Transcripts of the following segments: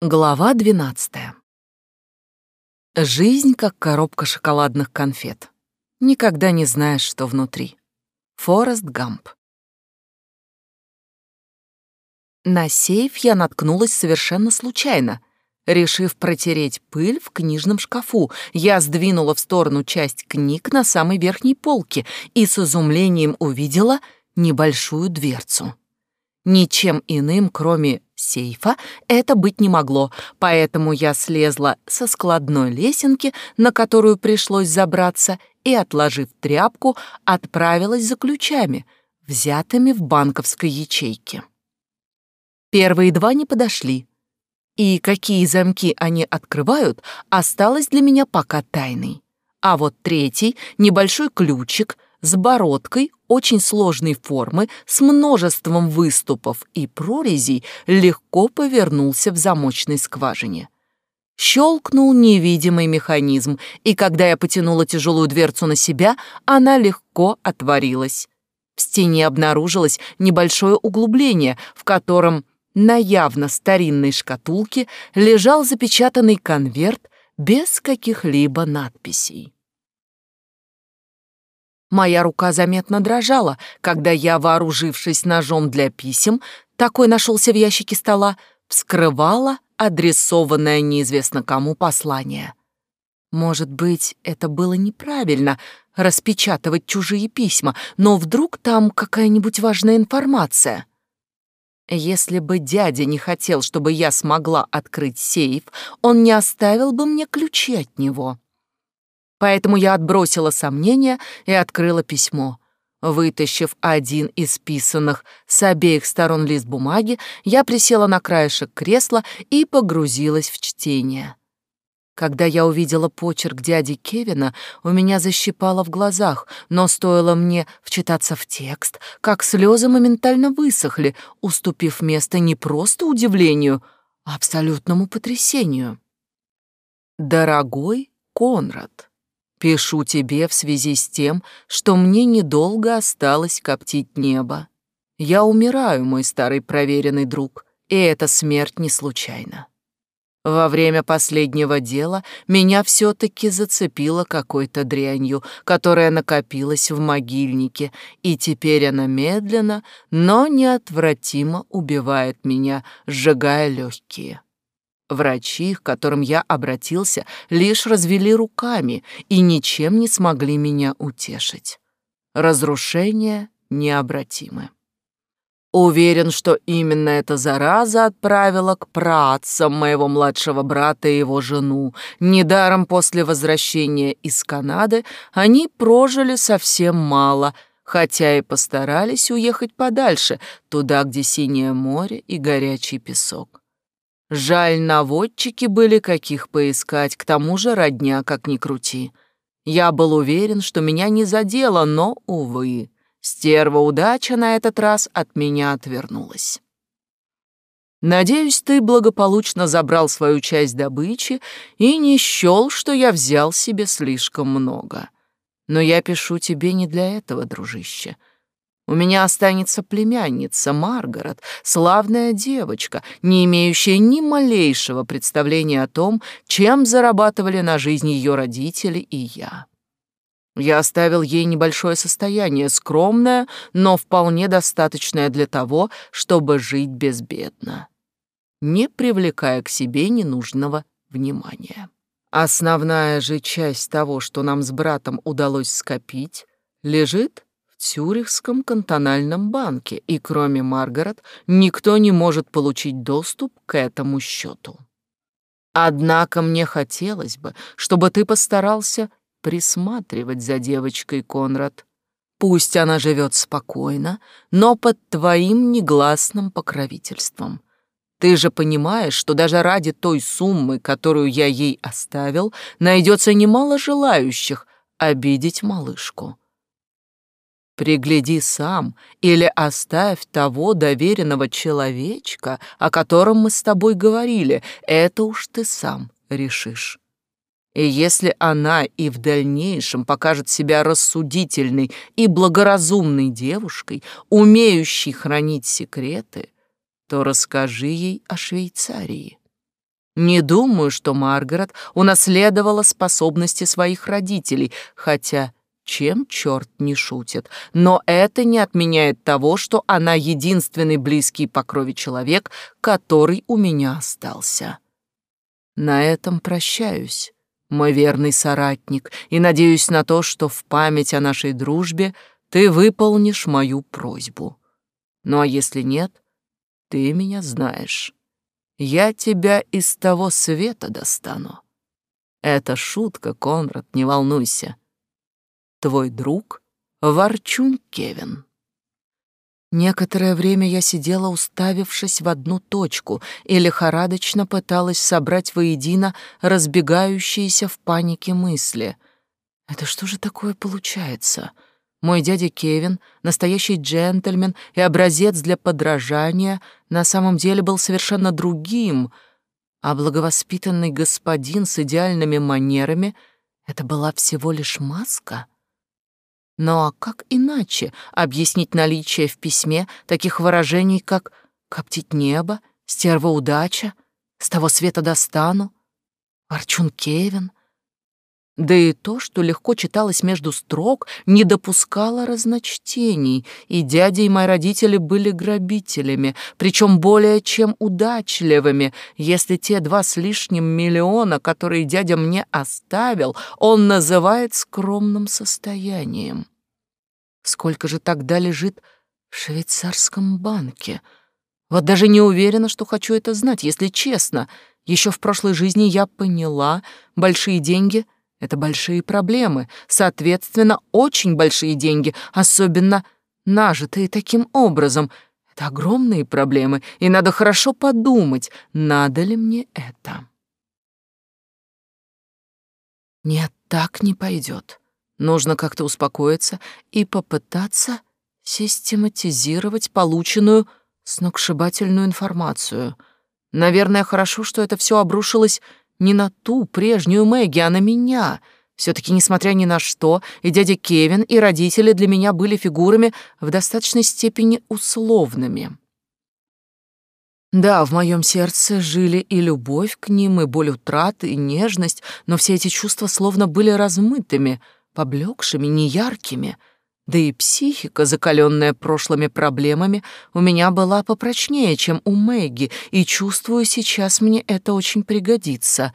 Глава 12. Жизнь как коробка шоколадных конфет. Никогда не знаешь, что внутри. Форест Гамп. На сейф я наткнулась совершенно случайно. Решив протереть пыль в книжном шкафу, я сдвинула в сторону часть книг на самой верхней полке и с изумлением увидела небольшую дверцу. Ничем иным, кроме сейфа, это быть не могло, поэтому я слезла со складной лесенки, на которую пришлось забраться, и, отложив тряпку, отправилась за ключами, взятыми в банковской ячейке. Первые два не подошли, и какие замки они открывают, осталось для меня пока тайной. А вот третий, небольшой ключик — с бородкой очень сложной формы, с множеством выступов и прорезей, легко повернулся в замочной скважине. Щелкнул невидимый механизм, и когда я потянула тяжелую дверцу на себя, она легко отворилась. В стене обнаружилось небольшое углубление, в котором на явно старинной шкатулке лежал запечатанный конверт без каких-либо надписей. Моя рука заметно дрожала, когда я, вооружившись ножом для писем, такой нашелся в ящике стола, вскрывала адресованное неизвестно кому послание. Может быть, это было неправильно — распечатывать чужие письма, но вдруг там какая-нибудь важная информация. Если бы дядя не хотел, чтобы я смогла открыть сейф, он не оставил бы мне ключи от него. Поэтому я отбросила сомнения и открыла письмо. Вытащив один из писанных с обеих сторон лист бумаги, я присела на краешек кресла и погрузилась в чтение. Когда я увидела почерк дяди Кевина, у меня защипало в глазах, но стоило мне вчитаться в текст, как слезы моментально высохли, уступив место не просто удивлению, а абсолютному потрясению. «Дорогой Конрад», Пишу тебе в связи с тем, что мне недолго осталось коптить небо. Я умираю, мой старый проверенный друг, и эта смерть не случайна. Во время последнего дела меня все-таки зацепило какой-то дрянью, которая накопилась в могильнике, и теперь она медленно, но неотвратимо убивает меня, сжигая легкие. Врачи, к которым я обратился, лишь развели руками и ничем не смогли меня утешить. Разрушения необратимы. Уверен, что именно эта зараза отправила к працам моего младшего брата и его жену. Недаром после возвращения из Канады они прожили совсем мало, хотя и постарались уехать подальше, туда, где синее море и горячий песок. Жаль, наводчики были каких поискать, к тому же родня, как ни крути. Я был уверен, что меня не задело, но, увы, стерва удача на этот раз от меня отвернулась. Надеюсь, ты благополучно забрал свою часть добычи и не счёл, что я взял себе слишком много. Но я пишу тебе не для этого, дружище. У меня останется племянница Маргарет, славная девочка, не имеющая ни малейшего представления о том, чем зарабатывали на жизнь ее родители и я. Я оставил ей небольшое состояние, скромное, но вполне достаточное для того, чтобы жить безбедно, не привлекая к себе ненужного внимания. Основная же часть того, что нам с братом удалось скопить, лежит Цюрихском кантональном банке, и кроме Маргарет никто не может получить доступ к этому счету. Однако мне хотелось бы, чтобы ты постарался присматривать за девочкой, Конрад. Пусть она живет спокойно, но под твоим негласным покровительством. Ты же понимаешь, что даже ради той суммы, которую я ей оставил, найдется немало желающих обидеть малышку. Пригляди сам или оставь того доверенного человечка, о котором мы с тобой говорили, это уж ты сам решишь. И если она и в дальнейшем покажет себя рассудительной и благоразумной девушкой, умеющей хранить секреты, то расскажи ей о Швейцарии. Не думаю, что Маргарет унаследовала способности своих родителей, хотя чем черт не шутит. Но это не отменяет того, что она единственный близкий по крови человек, который у меня остался. На этом прощаюсь, мой верный соратник, и надеюсь на то, что в память о нашей дружбе ты выполнишь мою просьбу. Ну а если нет, ты меня знаешь. Я тебя из того света достану. Это шутка, Конрад, не волнуйся. Твой друг Ворчун Кевин. Некоторое время я сидела, уставившись в одну точку, и лихорадочно пыталась собрать воедино разбегающиеся в панике мысли. Это что же такое получается? Мой дядя Кевин, настоящий джентльмен и образец для подражания, на самом деле был совершенно другим, а благовоспитанный господин с идеальными манерами — это была всего лишь маска — но а как иначе объяснить наличие в письме таких выражений, как «коптить небо», «стерва удача», «с того света достану», «ворчун Кевин», да и то, что легко читалось между строк, не допускало разночтений, и дядя и мои родители были грабителями, причем более чем удачливыми, если те два с лишним миллиона, которые дядя мне оставил, он называет скромным состоянием. Сколько же тогда лежит в швейцарском банке? Вот даже не уверена, что хочу это знать, если честно. Еще в прошлой жизни я поняла, большие деньги — это большие проблемы, соответственно, очень большие деньги, особенно нажитые таким образом. Это огромные проблемы, и надо хорошо подумать, надо ли мне это. Нет, так не пойдет. Нужно как-то успокоиться и попытаться систематизировать полученную сногсшибательную информацию. Наверное, хорошо, что это все обрушилось не на ту прежнюю Мэгги, а на меня. Все-таки, несмотря ни на что, и дядя Кевин, и родители для меня были фигурами в достаточной степени условными. Да, в моем сердце жили и любовь к ним, и боль утраты, и нежность, но все эти чувства словно были размытыми, поблекшими, неяркими — да и психика, закаленная прошлыми проблемами, у меня была попрочнее, чем у Мэгги, и чувствую, сейчас мне это очень пригодится.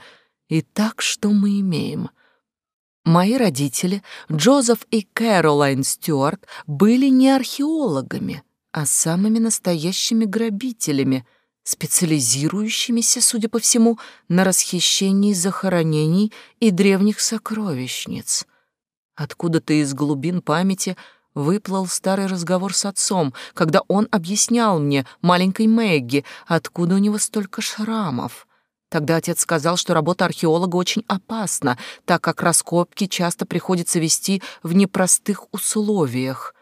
Итак, что мы имеем? Мои родители, Джозеф и Кэролайн Стюарт, были не археологами, а самыми настоящими грабителями, специализирующимися, судя по всему, на расхищении захоронений и древних сокровищниц — Откуда-то из глубин памяти выплыл старый разговор с отцом, когда он объяснял мне, маленькой Мэгги, откуда у него столько шрамов. Тогда отец сказал, что работа археолога очень опасна, так как раскопки часто приходится вести в непростых условиях.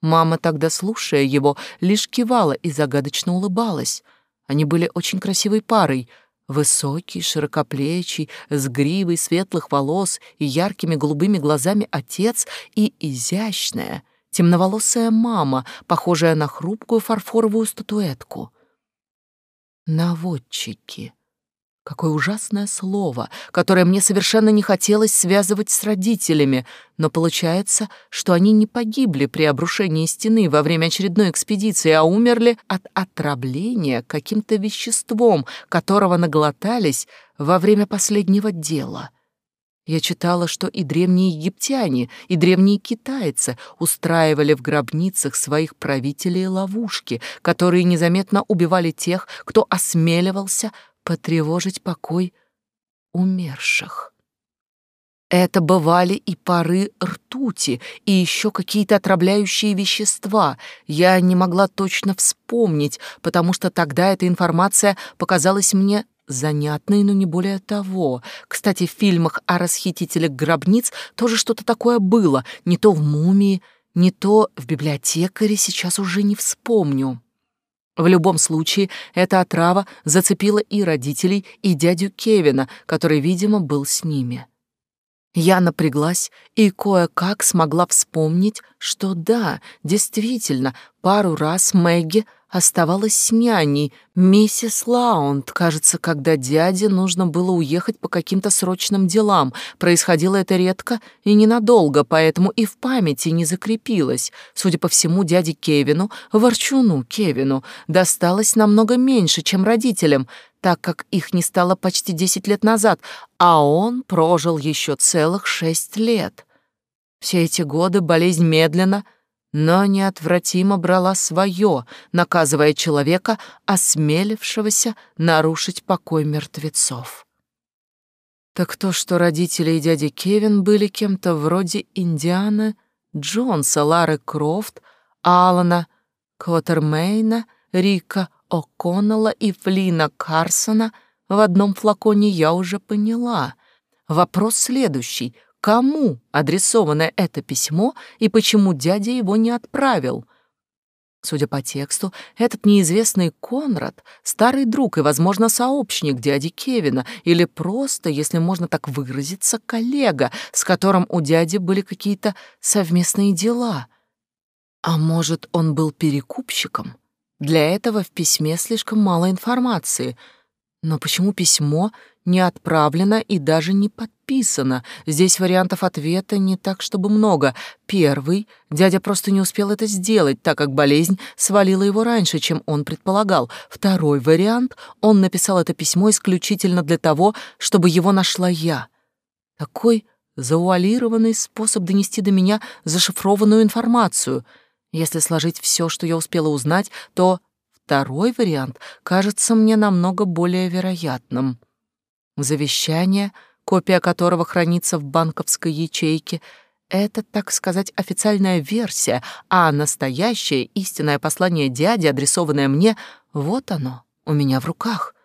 Мама тогда, слушая его, лишь кивала и загадочно улыбалась. Они были очень красивой парой — Высокий, широкоплечий, с гривой светлых волос и яркими голубыми глазами отец и изящная, темноволосая мама, похожая на хрупкую фарфоровую статуэтку. Наводчики. Какое ужасное слово, которое мне совершенно не хотелось связывать с родителями, но получается, что они не погибли при обрушении стены во время очередной экспедиции, а умерли от отравления каким-то веществом, которого наглотались во время последнего дела. Я читала, что и древние египтяне, и древние китайцы устраивали в гробницах своих правителей ловушки, которые незаметно убивали тех, кто осмеливался потревожить покой умерших. Это бывали и пары ртути, и еще какие-то отравляющие вещества. Я не могла точно вспомнить, потому что тогда эта информация показалась мне занятной, но не более того. Кстати, в фильмах о расхитителях гробниц тоже что-то такое было. Не то в «Мумии», не то в «Библиотекаре», сейчас уже не вспомню. В любом случае, эта отрава зацепила и родителей, и дядю Кевина, который, видимо, был с ними. Я напряглась и кое-как смогла вспомнить, что да, действительно, пару раз Мэгги оставалась с няней, миссис Лаунд. Кажется, когда дяде нужно было уехать по каким-то срочным делам. Происходило это редко и ненадолго, поэтому и в памяти не закрепилось. Судя по всему, дяде Кевину, ворчуну Кевину, досталось намного меньше, чем родителям, так как их не стало почти десять лет назад, а он прожил еще целых шесть лет. Все эти годы болезнь медленно, но неотвратимо брала свое, наказывая человека, осмелившегося нарушить покой мертвецов. Так то, что родители и дядя Кевин были кем-то вроде Индианы Джонса, Лары Крофт, Алана Квотермейна, Рика О'Коннелла и Флина Карсона в одном флаконе я уже поняла. Вопрос следующий — Кому адресовано это письмо и почему дядя его не отправил? Судя по тексту, этот неизвестный Конрад — старый друг и, возможно, сообщник дяди Кевина, или просто, если можно так выразиться, коллега, с которым у дяди были какие-то совместные дела. А может, он был перекупщиком? Для этого в письме слишком мало информации. Но почему письмо не отправлено и даже не подписано. Здесь вариантов ответа не так, чтобы много. Первый — дядя просто не успел это сделать, так как болезнь свалила его раньше, чем он предполагал. Второй вариант — он написал это письмо исключительно для того, чтобы его нашла я. Такой зауалированный способ донести до меня зашифрованную информацию. Если сложить все, что я успела узнать, то второй вариант кажется мне намного более вероятным. Завещание, копия которого хранится в банковской ячейке, это, так сказать, официальная версия, а настоящее истинное послание дяди, адресованное мне, вот оно, у меня в руках.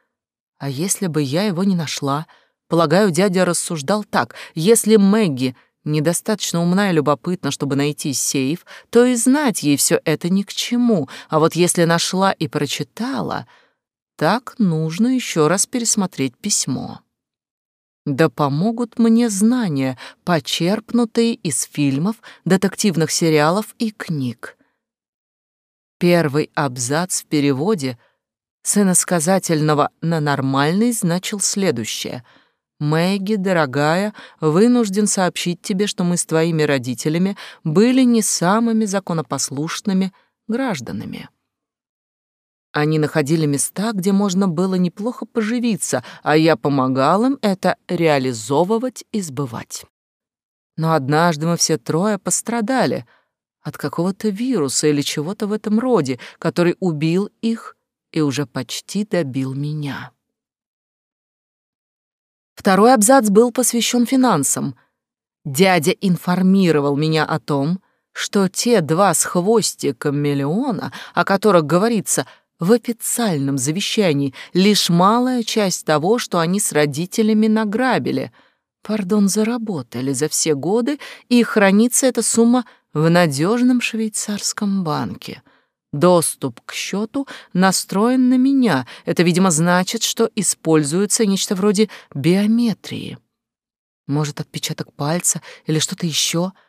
А если бы я его не нашла, полагаю, дядя рассуждал так, если Мэгги недостаточно умна и любопытна, чтобы найти сейф, то и знать ей все это ни к чему, а вот если нашла и прочитала, так нужно еще раз пересмотреть письмо. Да помогут мне знания, почерпнутые из фильмов, детективных сериалов и книг. Первый абзац в переводе с иносказательного на нормальный значил следующее. «Мэгги, дорогая, вынужден сообщить тебе, что мы с твоими родителями были не самыми законопослушными гражданами». Они находили места, где можно было неплохо поживиться, а я помогал им это реализовывать и сбывать. Но однажды мы все трое пострадали от какого-то вируса или чего-то в этом роде, который убил их и уже почти добил меня. Второй абзац был посвящен финансам. Дядя информировал меня о том, что те два с хвостиком миллиона, о которых говорится — в официальном завещании лишь малая часть того, что они с родителями награбили. Пардон, заработали за все годы, и хранится эта сумма в надежном швейцарском банке. Доступ к счету настроен на меня. Это, видимо, значит, что используется нечто вроде биометрии. Может, отпечаток пальца или что-то еще —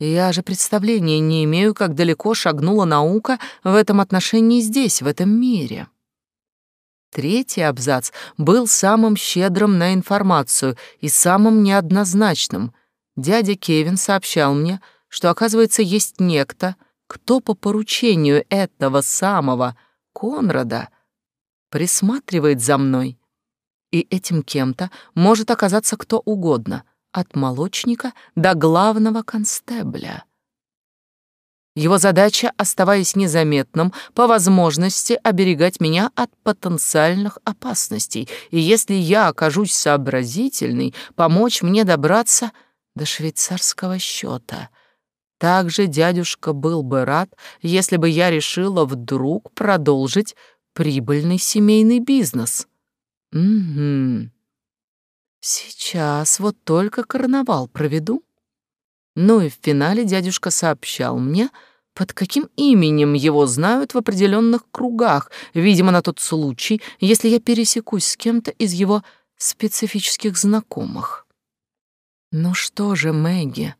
я же представления не имею, как далеко шагнула наука в этом отношении здесь, в этом мире. Третий абзац был самым щедрым на информацию и самым неоднозначным. Дядя Кевин сообщал мне, что, оказывается, есть некто, кто по поручению этого самого Конрада присматривает за мной. И этим кем-то может оказаться кто угодно — от молочника до главного констебля. Его задача, оставаясь незаметным, по возможности оберегать меня от потенциальных опасностей, и если я окажусь сообразительной, помочь мне добраться до швейцарского счета. Также дядюшка был бы рад, если бы я решила вдруг продолжить прибыльный семейный бизнес. Угу. Сейчас вот только карнавал проведу. Ну и в финале дядюшка сообщал мне, под каким именем его знают в определенных кругах, видимо, на тот случай, если я пересекусь с кем-то из его специфических знакомых. Ну что же, Мэгги,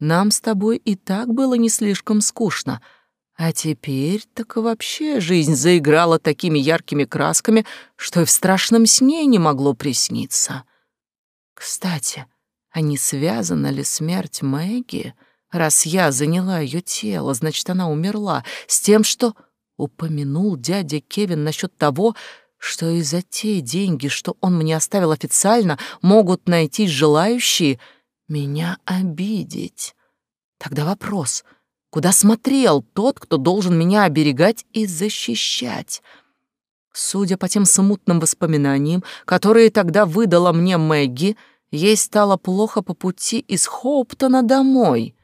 нам с тобой и так было не слишком скучно, А теперь так вообще жизнь заиграла такими яркими красками, что и в страшном сне не могло присниться. Кстати, а не связана ли смерть Мэгги, раз я заняла ее тело, значит, она умерла, с тем, что упомянул дядя Кевин насчет того, что и за те деньги, что он мне оставил официально, могут найти желающие меня обидеть. Тогда вопрос — Куда смотрел тот, кто должен меня оберегать и защищать? Судя по тем смутным воспоминаниям, которые тогда выдала мне Мэгги, ей стало плохо по пути из Хоуптона домой.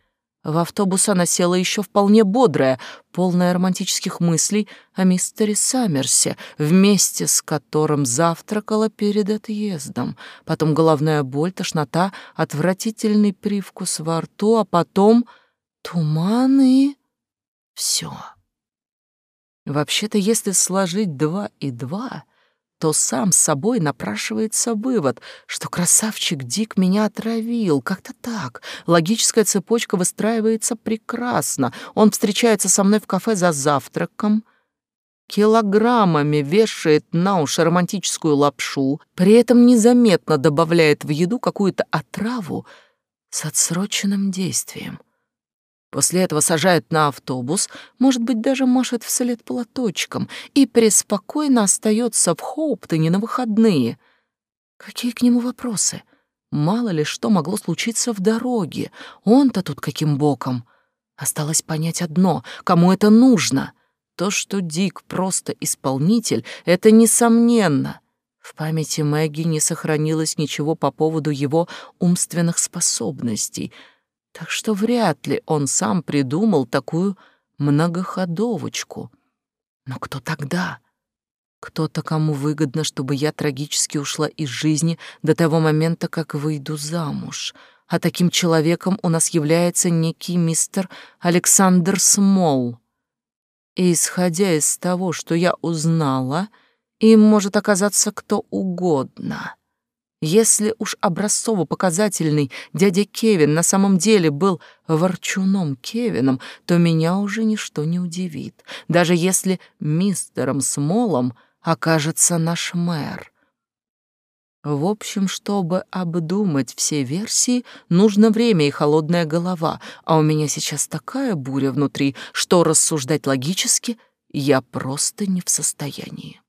В автобус она села еще вполне бодрая, полная романтических мыслей о мистере Саммерсе, вместе с которым завтракала перед отъездом. Потом головная боль, тошнота, отвратительный привкус во рту, а потом туманы. Все. Вообще-то, если сложить два и два, то сам с собой напрашивается вывод, что красавчик Дик меня отравил. Как-то так. Логическая цепочка выстраивается прекрасно. Он встречается со мной в кафе за завтраком, килограммами вешает на уши романтическую лапшу, при этом незаметно добавляет в еду какую-то отраву с отсроченным действием. После этого сажает на автобус, может быть, даже машет вслед платочком и преспокойно остается в Хоуптоне на выходные. Какие к нему вопросы? Мало ли что могло случиться в дороге. Он-то тут каким боком? Осталось понять одно — кому это нужно. То, что Дик просто исполнитель, это несомненно. В памяти Мэгги не сохранилось ничего по поводу его умственных способностей — так что вряд ли он сам придумал такую многоходовочку. Но кто тогда? Кто-то, кому выгодно, чтобы я трагически ушла из жизни до того момента, как выйду замуж. А таким человеком у нас является некий мистер Александр Смол. И исходя из того, что я узнала, им может оказаться кто угодно. Если уж образцово-показательный дядя Кевин на самом деле был ворчуном Кевином, то меня уже ничто не удивит, даже если мистером Смолом окажется наш мэр. В общем, чтобы обдумать все версии, нужно время и холодная голова, а у меня сейчас такая буря внутри, что рассуждать логически я просто не в состоянии.